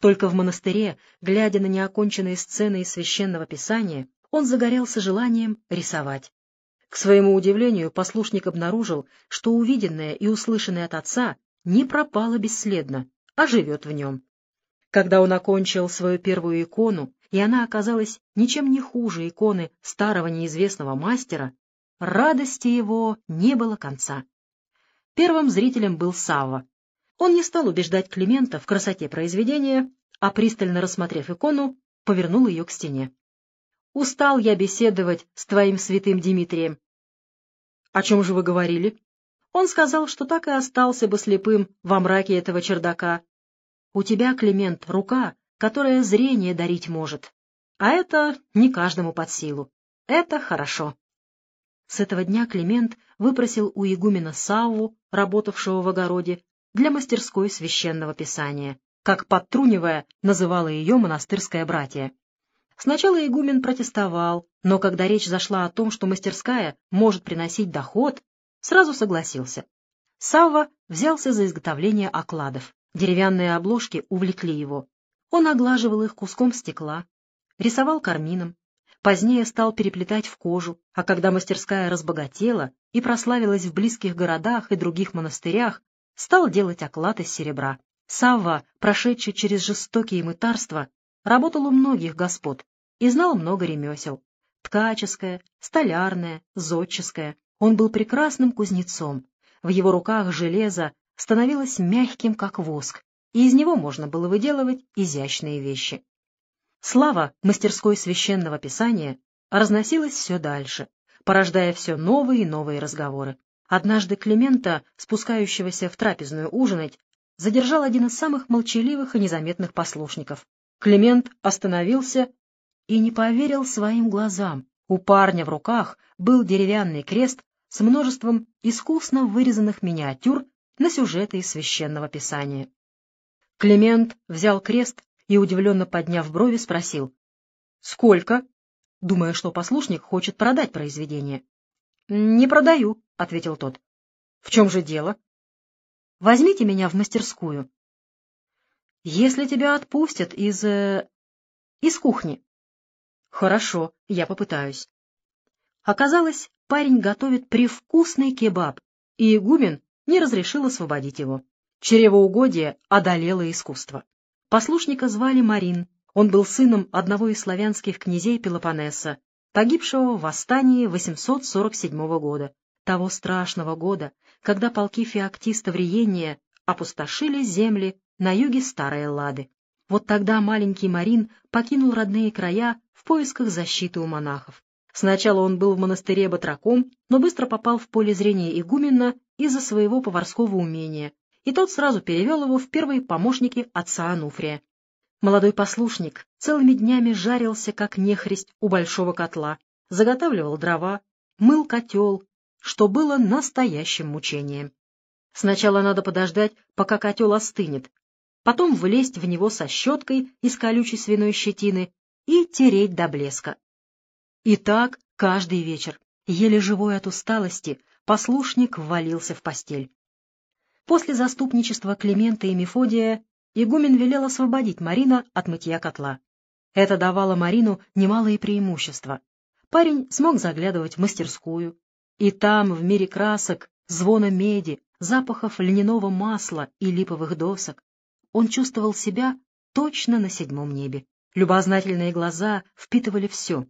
Только в монастыре, глядя на неоконченные сцены из священного писания, он загорелся желанием рисовать. К своему удивлению, послушник обнаружил, что увиденное и услышанное от отца не пропало бесследно, а живет в нем. Когда он окончил свою первую икону, и она оказалась ничем не хуже иконы старого неизвестного мастера, радости его не было конца. Первым зрителем был Савва. Он не стал убеждать Климента в красоте произведения, а, пристально рассмотрев икону, повернул ее к стене. «Устал я беседовать с твоим святым Дмитрием». «О чем же вы говорили?» Он сказал, что так и остался бы слепым во мраке этого чердака. У тебя, Климент, рука, которая зрение дарить может. А это не каждому под силу. Это хорошо. С этого дня Климент выпросил у игумена Савву, работавшего в огороде, для мастерской священного писания, как подтрунивая называла ее монастырское братья. Сначала игумен протестовал, но когда речь зашла о том, что мастерская может приносить доход, сразу согласился. Савва взялся за изготовление окладов. Деревянные обложки увлекли его. Он оглаживал их куском стекла, рисовал кармином, позднее стал переплетать в кожу, а когда мастерская разбогатела и прославилась в близких городах и других монастырях, стал делать оклад из серебра. Савва, прошедший через жестокие мытарства, работал у многих господ и знал много ремесел. Ткаческое, столярное, зодческое. Он был прекрасным кузнецом. В его руках железо становилось мягким, как воск, и из него можно было выделывать изящные вещи. Слава мастерской священного писания разносилась все дальше, порождая все новые и новые разговоры. Однажды Климента, спускающегося в трапезную ужинать, задержал один из самых молчаливых и незаметных послушников. Климент остановился и не поверил своим глазам. У парня в руках был деревянный крест с множеством искусно вырезанных миниатюр на сюжеты из священного писания. Климент взял крест и, удивленно подняв брови, спросил «Сколько?» думая, что послушник хочет продать произведение. «Не продаю», — ответил тот. «В чем же дело?» «Возьмите меня в мастерскую». «Если тебя отпустят из... Э, из кухни». «Хорошо, я попытаюсь». Оказалось, парень готовит привкусный кебаб, и игумен не разрешил освободить его. Чревоугодие одолело искусство. Послушника звали Марин. Он был сыном одного из славянских князей Пелопоннеса, погибшего в восстании 847 года, того страшного года, когда полки феоктиста Вриения опустошили земли на юге Старой Эллады. Вот тогда маленький Марин покинул родные края в поисках защиты у монахов. Сначала он был в монастыре батраком, но быстро попал в поле зрения игумена из-за своего поварского умения, и тот сразу перевел его в первые помощники отца Ануфрия. Молодой послушник целыми днями жарился, как нехристь, у большого котла, заготавливал дрова, мыл котел, что было настоящим мучением. Сначала надо подождать, пока котел остынет, потом влезть в него со щеткой из колючей свиной щетины и тереть до блеска. И так каждый вечер, еле живой от усталости, послушник ввалился в постель. После заступничества Климента и Мефодия игумен велел освободить Марина от мытья котла. Это давало Марину немалые преимущества. Парень смог заглядывать в мастерскую, и там, в мире красок, звона меди, запахов льняного масла и липовых досок, он чувствовал себя точно на седьмом небе. Любознательные глаза впитывали все,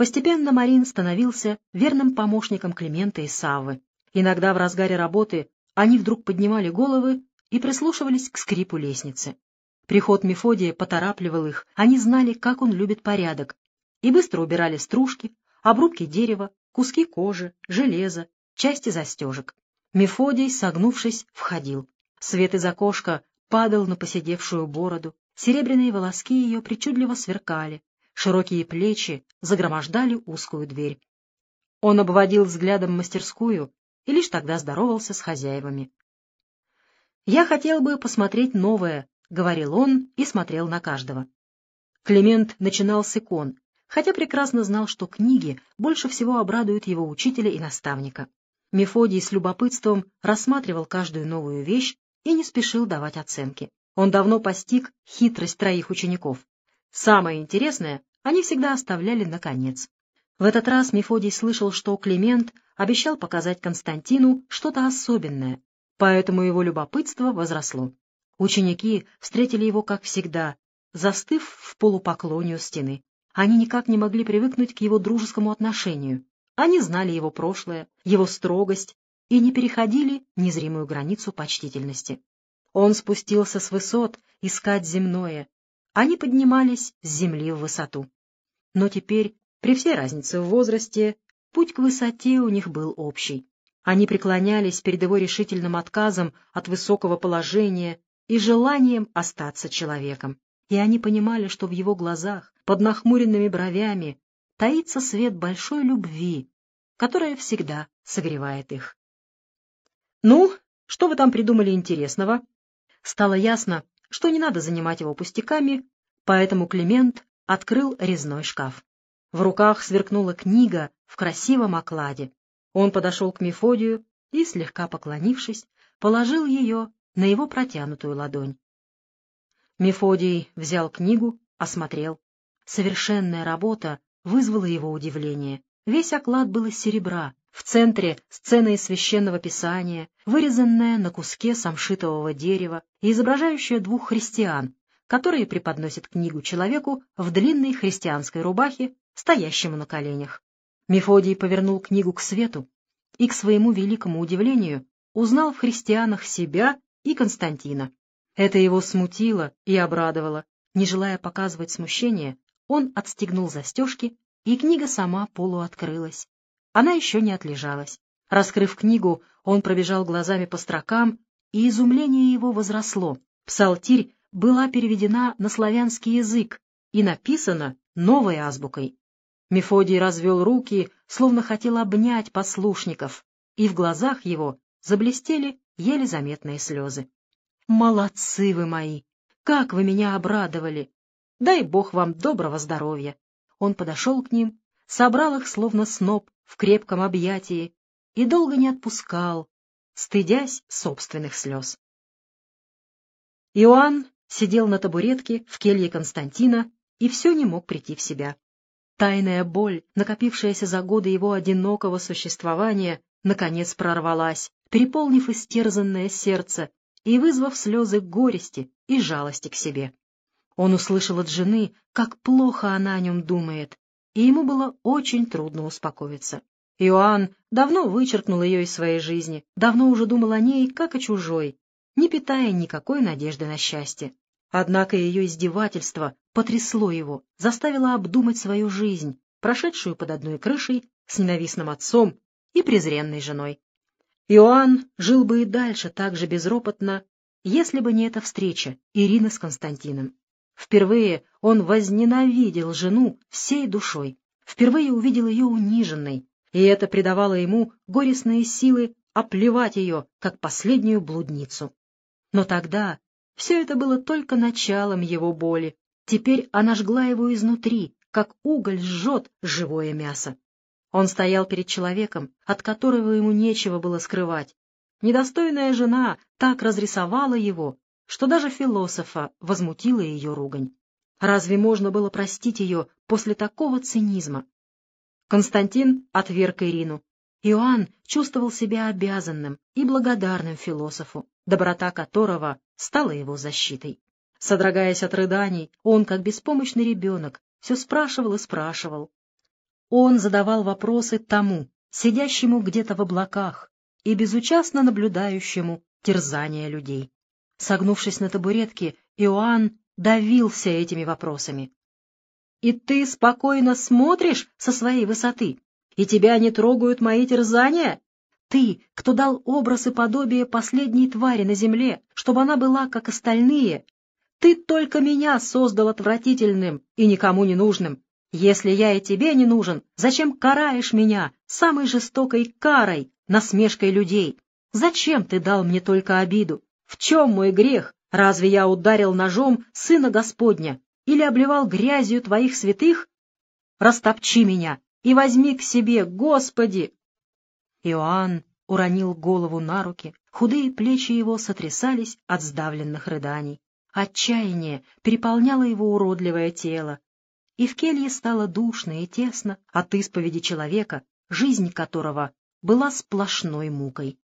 Постепенно Марин становился верным помощником Климента и Саввы. Иногда в разгаре работы они вдруг поднимали головы и прислушивались к скрипу лестницы. Приход Мефодия поторапливал их, они знали, как он любит порядок, и быстро убирали стружки, обрубки дерева, куски кожи, железа, части застежек. Мефодий, согнувшись, входил. Свет из окошка падал на поседевшую бороду, серебряные волоски ее причудливо сверкали, Широкие плечи загромождали узкую дверь. Он обводил взглядом мастерскую и лишь тогда здоровался с хозяевами. «Я хотел бы посмотреть новое», — говорил он и смотрел на каждого. Климент начинал с икон, хотя прекрасно знал, что книги больше всего обрадуют его учителя и наставника. Мефодий с любопытством рассматривал каждую новую вещь и не спешил давать оценки. Он давно постиг хитрость троих учеников. Самое интересное они всегда оставляли наконец. В этот раз Мефодий слышал, что Климент обещал показать Константину что-то особенное, поэтому его любопытство возросло. Ученики встретили его, как всегда, застыв в полупоклоне у стены. Они никак не могли привыкнуть к его дружескому отношению. Они знали его прошлое, его строгость и не переходили незримую границу почтительности. Он спустился с высот искать земное. Они поднимались с земли в высоту. Но теперь, при всей разнице в возрасте, путь к высоте у них был общий. Они преклонялись перед его решительным отказом от высокого положения и желанием остаться человеком и они понимали, что в его глазах, под нахмуренными бровями, таится свет большой любви, которая всегда согревает их. «Ну, что вы там придумали интересного?» Стало ясно, что не надо занимать его пустяками, поэтому Климент открыл резной шкаф. В руках сверкнула книга в красивом окладе. Он подошел к Мефодию и, слегка поклонившись, положил ее на его протянутую ладонь. Мефодий взял книгу, осмотрел. Совершенная работа вызвала его удивление. Весь оклад был из серебра. В центре сцена из священного писания, вырезанная на куске самшитового дерева и изображающая двух христиан, которые преподносят книгу человеку в длинной христианской рубахе, стоящему на коленях. Мефодий повернул книгу к свету и, к своему великому удивлению, узнал в христианах себя и Константина. Это его смутило и обрадовало. Не желая показывать смущение, он отстегнул застежки, и книга сама полуоткрылась. Она еще не отлежалась. Раскрыв книгу, он пробежал глазами по строкам, и изумление его возросло. Псалтирь была переведена на славянский язык и написана новой азбукой. Мефодий развел руки, словно хотел обнять послушников, и в глазах его заблестели еле заметные слезы. Молодцы вы мои! Как вы меня обрадовали! Дай Бог вам доброго здоровья! Он подошел к ним, собрал их, словно сноп, в крепком объятии и долго не отпускал, стыдясь собственных слез. Иоанн сидел на табуретке в келье Константина и все не мог прийти в себя. Тайная боль, накопившаяся за годы его одинокого существования, наконец прорвалась, переполнив истерзанное сердце и вызвав слезы горести и жалости к себе. Он услышал от жены, как плохо она о нем думает, и ему было очень трудно успокоиться. Иоанн давно вычеркнул ее из своей жизни, давно уже думал о ней, как о чужой, не питая никакой надежды на счастье. Однако ее издевательство потрясло его, заставило обдумать свою жизнь, прошедшую под одной крышей с ненавистным отцом и презренной женой. Иоанн жил бы и дальше так же безропотно, если бы не эта встреча Ирины с Константином. Впервые он возненавидел жену всей душой, впервые увидел ее униженной, и это придавало ему горестные силы оплевать ее, как последнюю блудницу. Но тогда все это было только началом его боли. Теперь она жгла его изнутри, как уголь жжет живое мясо. Он стоял перед человеком, от которого ему нечего было скрывать. Недостойная жена так разрисовала его, что даже философа возмутила ее ругань. Разве можно было простить ее после такого цинизма? Константин отверг Ирину. Иоанн чувствовал себя обязанным и благодарным философу, доброта которого стала его защитой. Содрогаясь от рыданий, он, как беспомощный ребенок, все спрашивал и спрашивал, он задавал вопросы тому, сидящему где-то в облаках и безучастно наблюдающему терзание людей. Согнувшись на табуретке, Иоанн давился этими вопросами. «И ты спокойно смотришь со своей высоты, и тебя не трогают мои терзания? Ты, кто дал образ и подобие последней твари на земле, чтобы она была, как остальные, ты только меня создал отвратительным и никому не нужным, если я и тебе не нужен, зачем караешь меня самой жестокой карой, насмешкой людей? Зачем ты дал мне только обиду? В чем мой грех? Разве я ударил ножом сына Господня или обливал грязью твоих святых? Растопчи меня и возьми к себе, Господи!» Иоанн уронил голову на руки, худые плечи его сотрясались от сдавленных рыданий. Отчаяние переполняло его уродливое тело, и в келье стало душно и тесно от исповеди человека, жизнь которого была сплошной мукой.